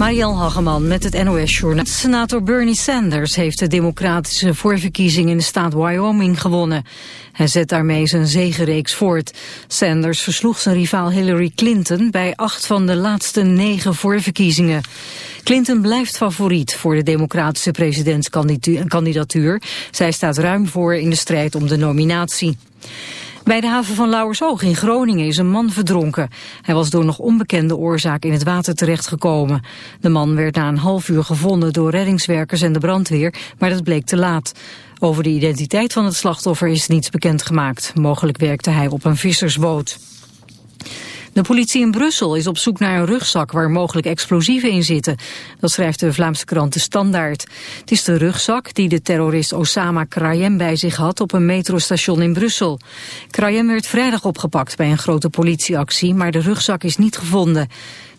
Marielle Hageman met het NOS-journaal. Senator Bernie Sanders heeft de democratische voorverkiezing in de staat Wyoming gewonnen. Hij zet daarmee zijn zegenreeks voort. Sanders versloeg zijn rivaal Hillary Clinton bij acht van de laatste negen voorverkiezingen. Clinton blijft favoriet voor de democratische presidentskandidatuur. Zij staat ruim voor in de strijd om de nominatie. Bij de haven van Lauwersoog in Groningen is een man verdronken. Hij was door nog onbekende oorzaak in het water terechtgekomen. De man werd na een half uur gevonden door reddingswerkers en de brandweer, maar dat bleek te laat. Over de identiteit van het slachtoffer is niets bekendgemaakt. Mogelijk werkte hij op een vissersboot. De politie in Brussel is op zoek naar een rugzak waar mogelijk explosieven in zitten. Dat schrijft de Vlaamse krant De Standaard. Het is de rugzak die de terrorist Osama Krayem bij zich had op een metrostation in Brussel. Krayem werd vrijdag opgepakt bij een grote politieactie, maar de rugzak is niet gevonden.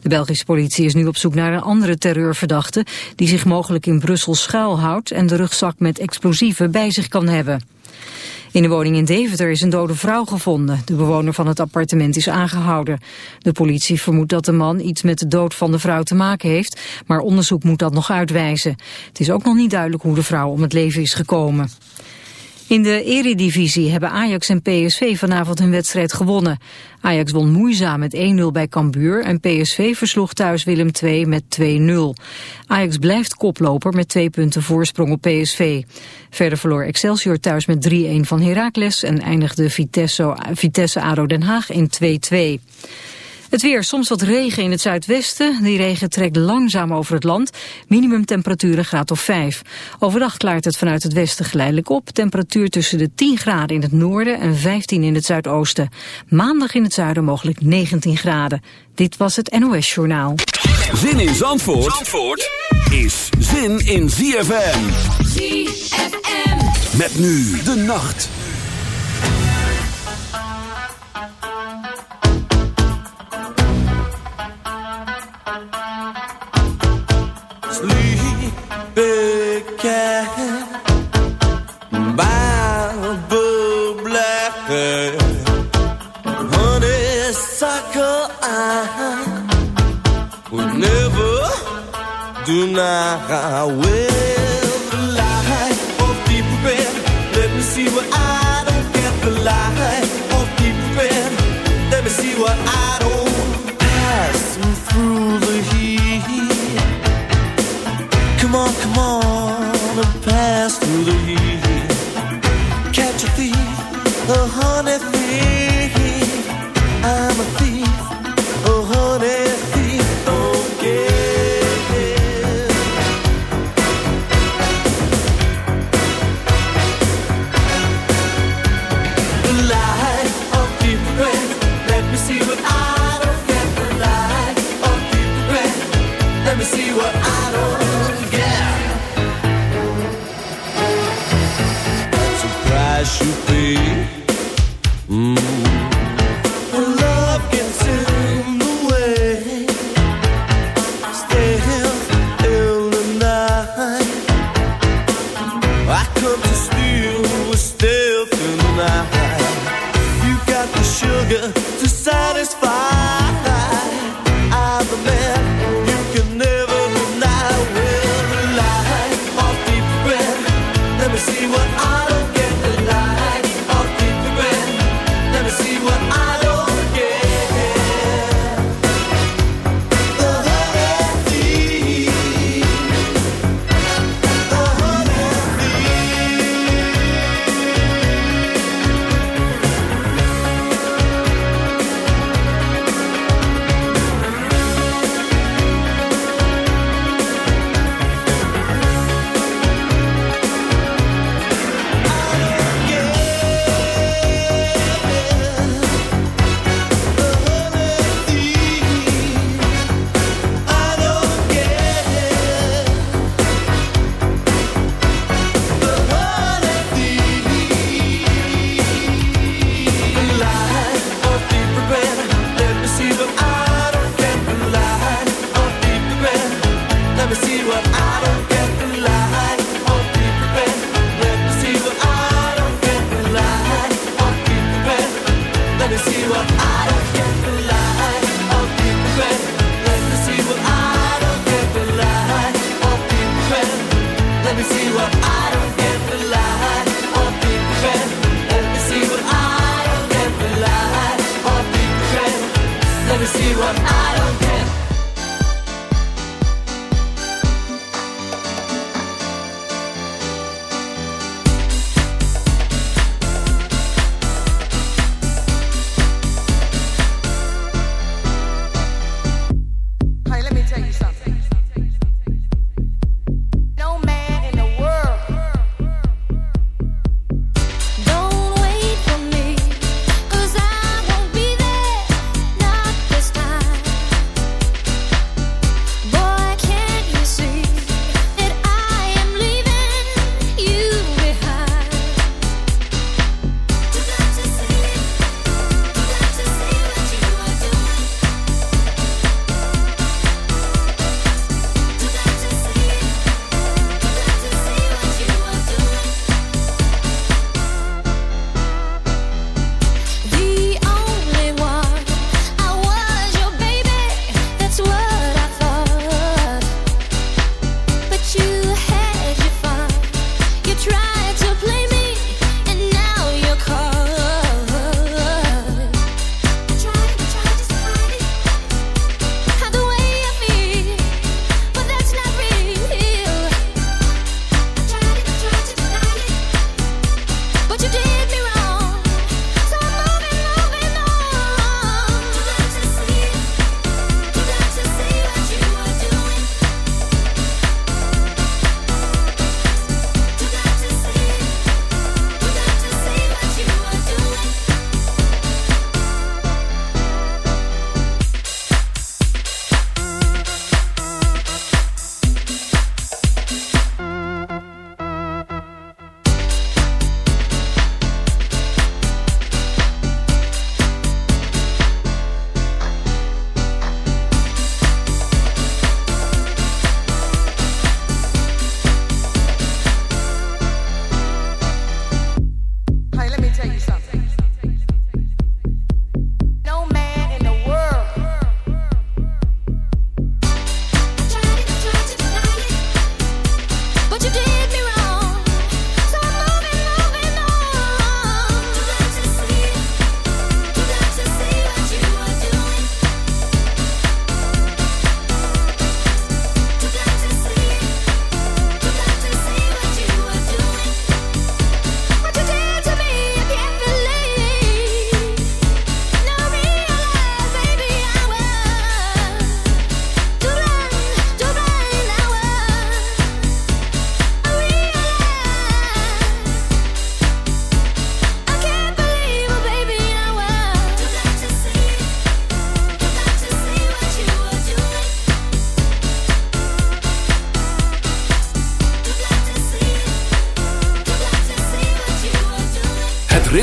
De Belgische politie is nu op zoek naar een andere terreurverdachte... die zich mogelijk in Brussel schuilhoudt en de rugzak met explosieven bij zich kan hebben. In de woning in Deventer is een dode vrouw gevonden. De bewoner van het appartement is aangehouden. De politie vermoedt dat de man iets met de dood van de vrouw te maken heeft, maar onderzoek moet dat nog uitwijzen. Het is ook nog niet duidelijk hoe de vrouw om het leven is gekomen. In de eredivisie hebben Ajax en PSV vanavond hun wedstrijd gewonnen. Ajax won moeizaam met 1-0 bij Cambuur en PSV versloeg thuis Willem II met 2-0. Ajax blijft koploper met twee punten voorsprong op PSV. Verder verloor Excelsior thuis met 3-1 van Heracles en eindigde Vitesse, Vitesse Den Haag in 2-2. Het weer, soms wat regen in het zuidwesten. Die regen trekt langzaam over het land. Minimumtemperatuur graad of 5. Overdag klaart het vanuit het westen geleidelijk op. Temperatuur tussen de 10 graden in het noorden en 15 in het zuidoosten. Maandag in het zuiden mogelijk 19 graden. Dit was het NOS Journaal. Zin in Zandvoort, Zandvoort is zin in ZFM. ZFM. Met nu de nacht. Tonight. I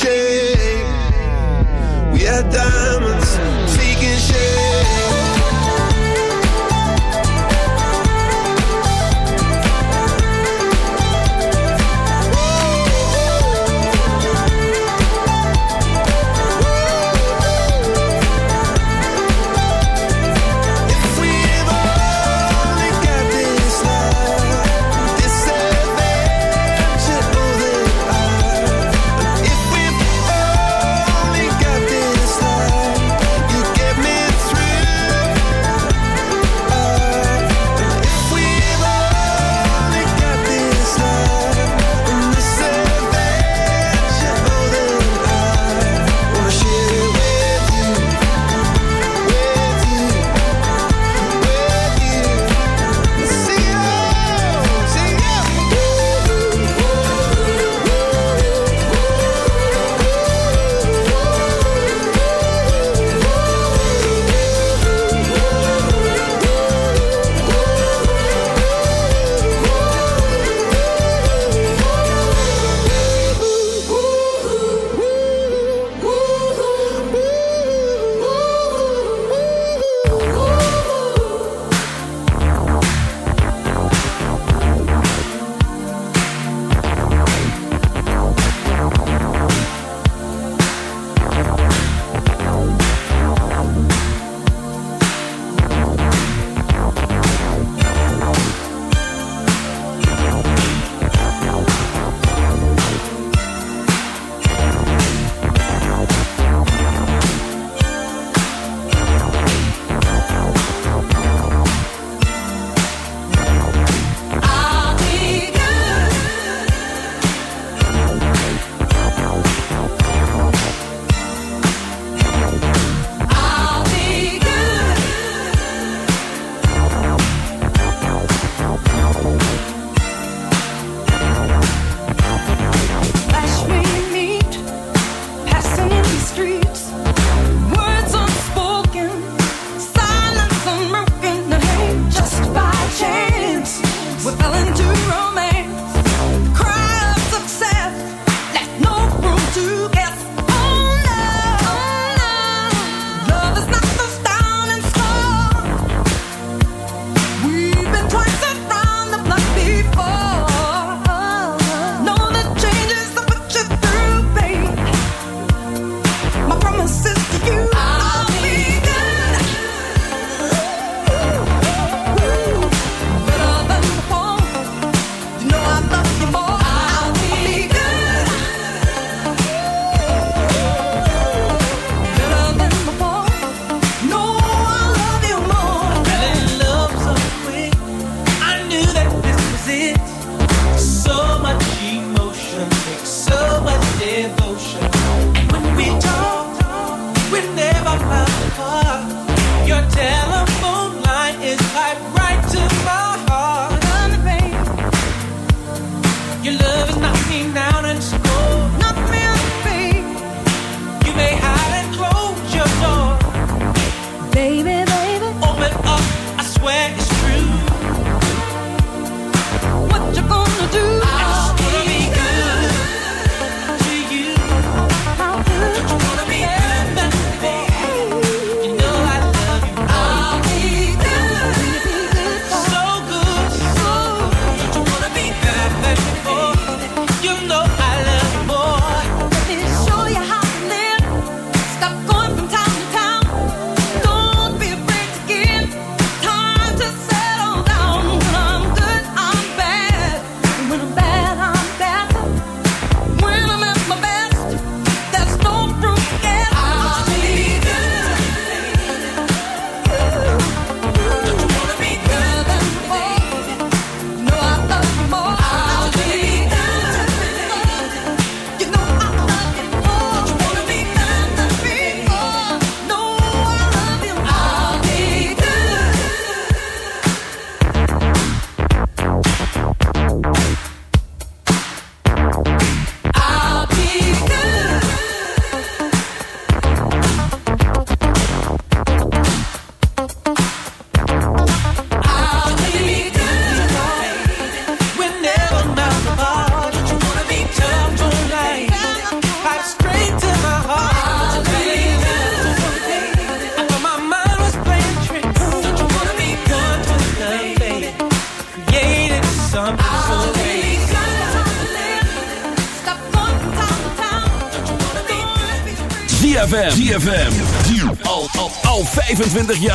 get me through now.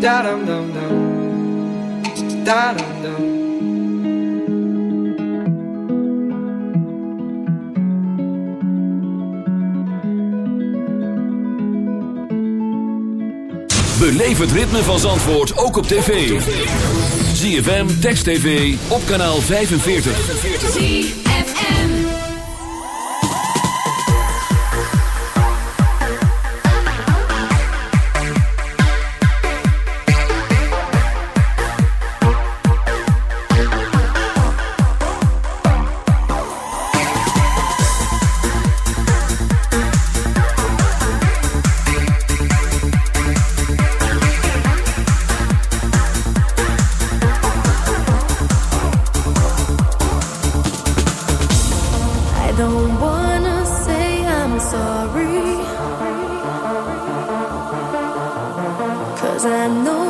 Dum dum. Beleef het ritme van Zandvoort ook op tv. ZFM, Text TV, op kanaal 45. Cause I know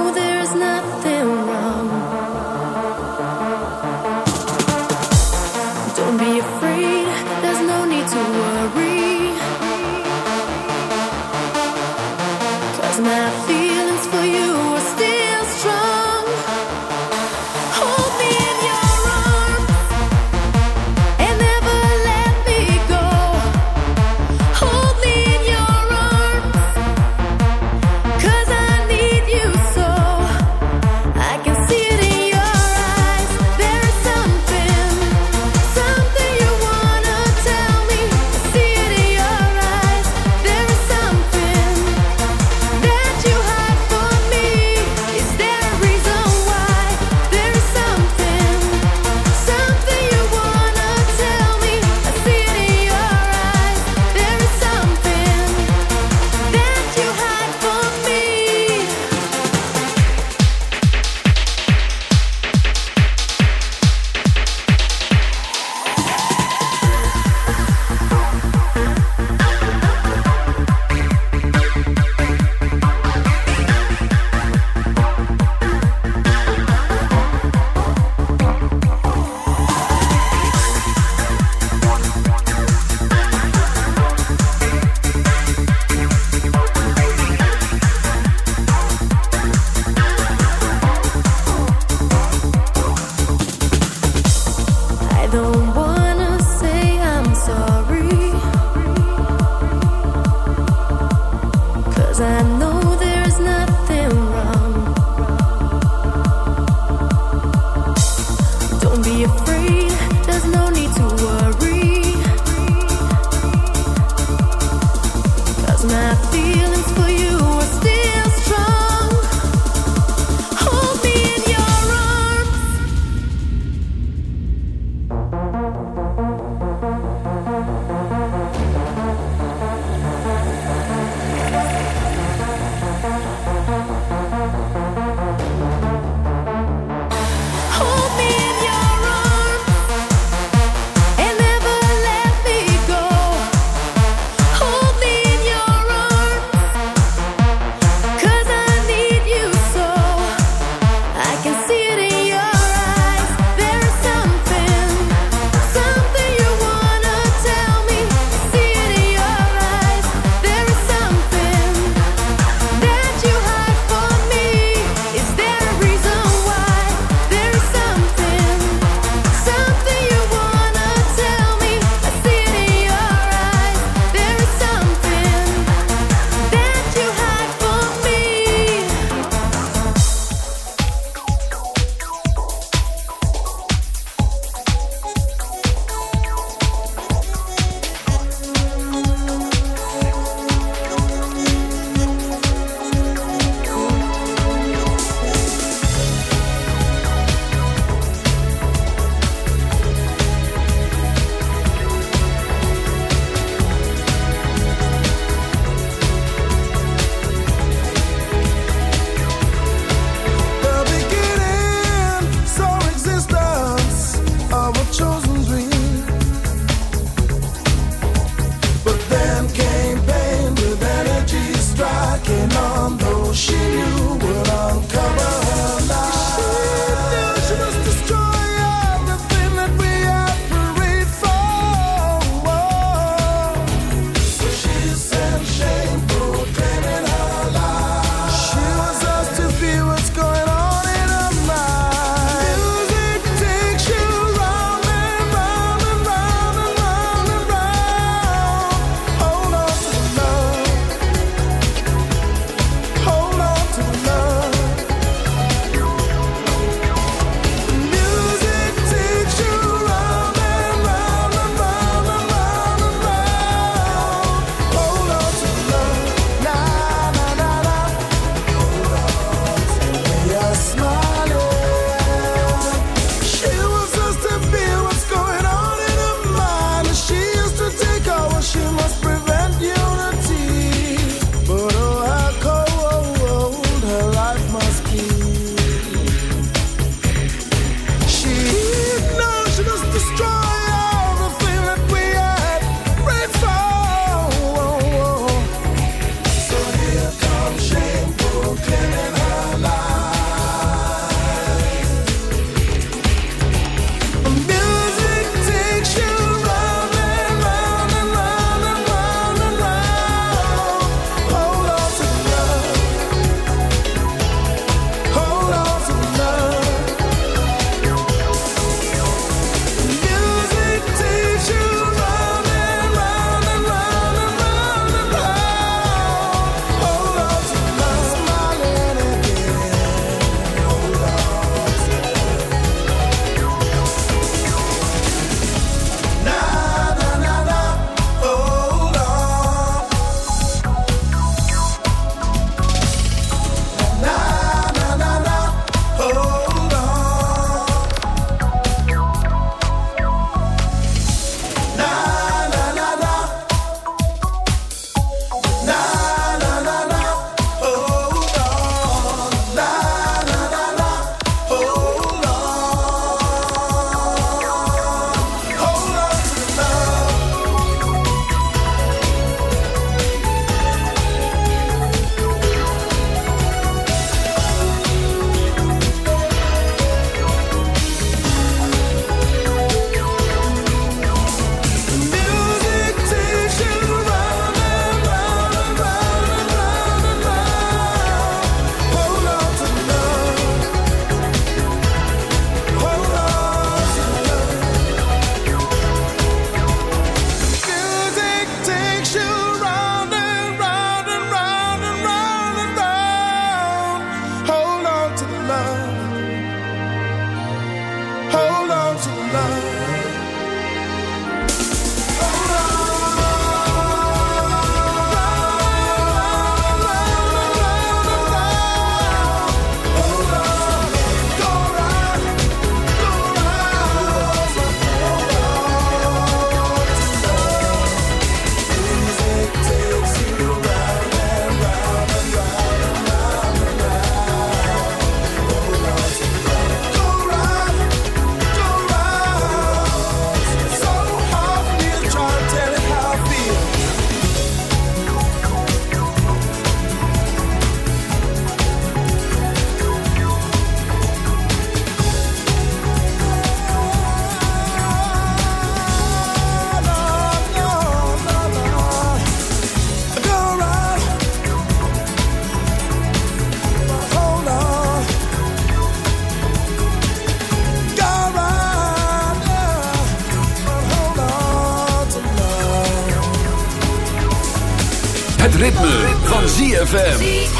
ZFM.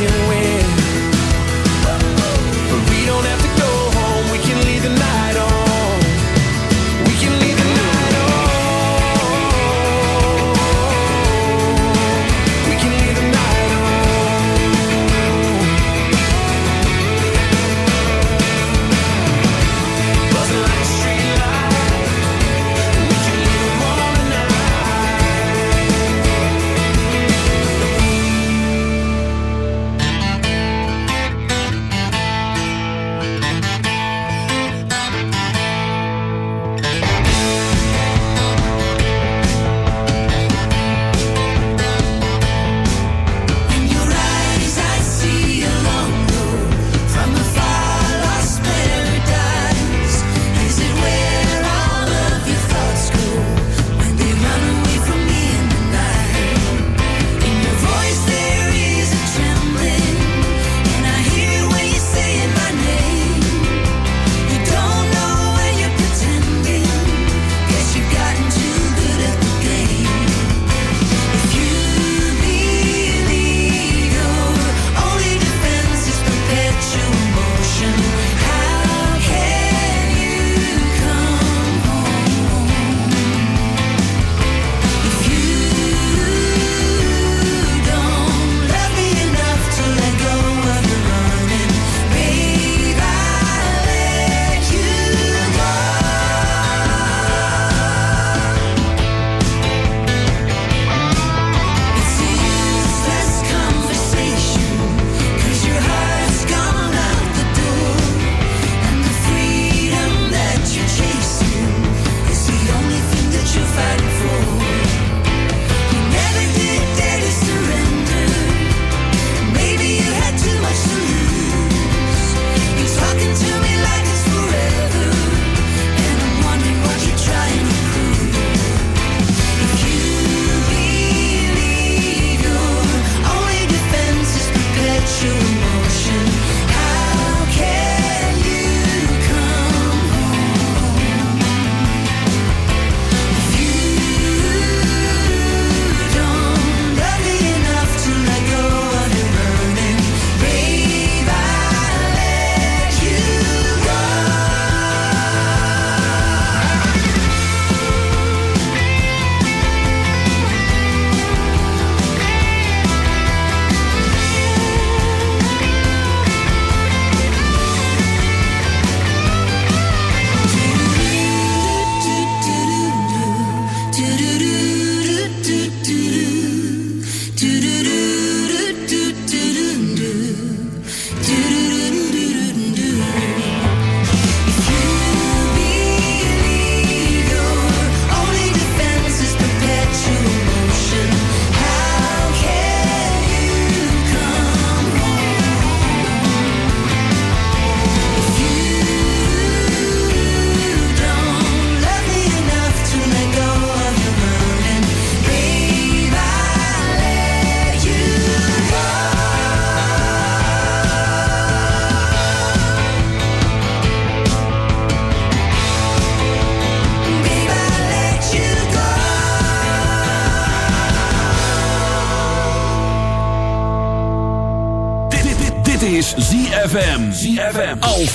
You win.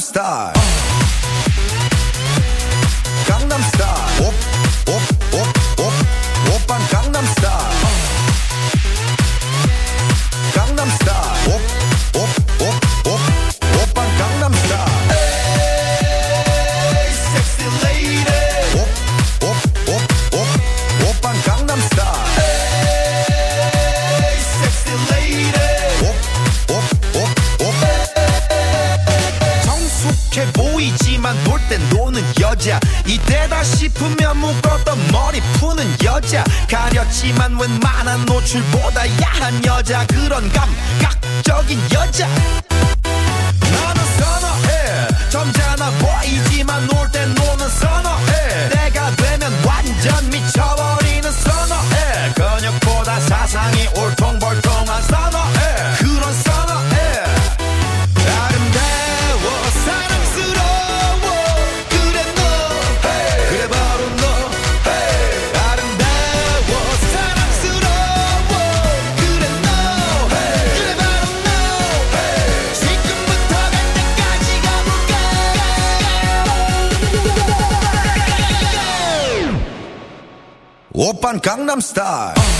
star. I'm star.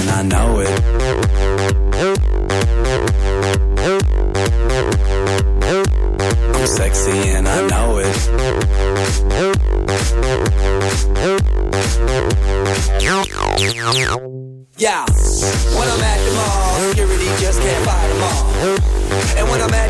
And I know it. I'm sexy and I know it. Yeah, when I'm at the mall, security just can't fight them all. And when I'm at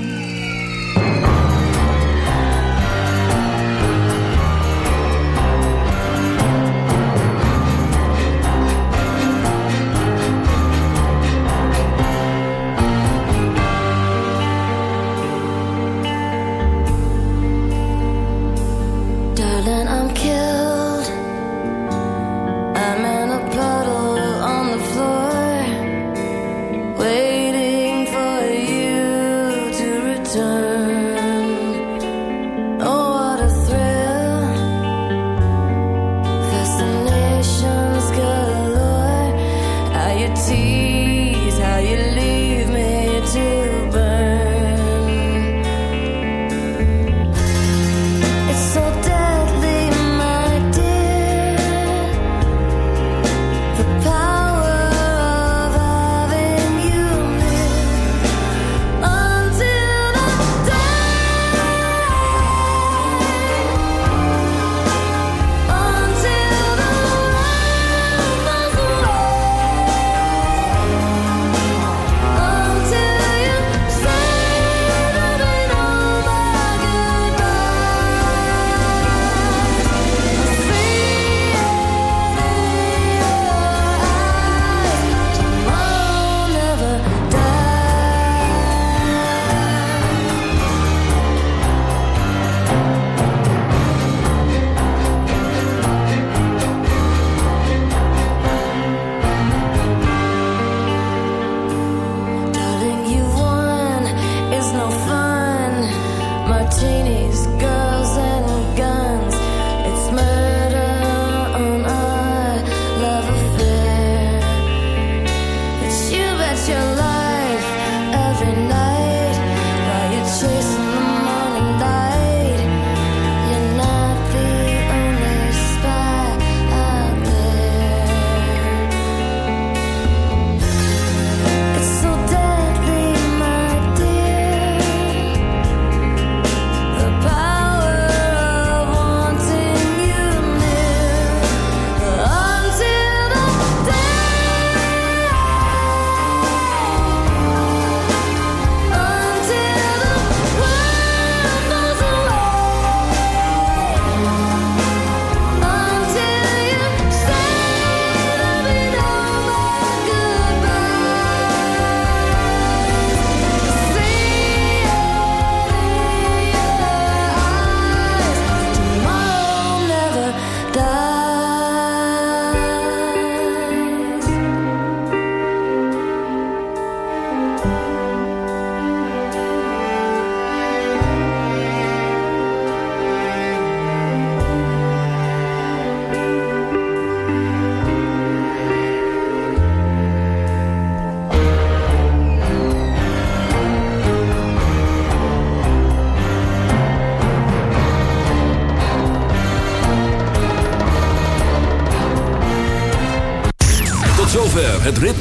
martinis.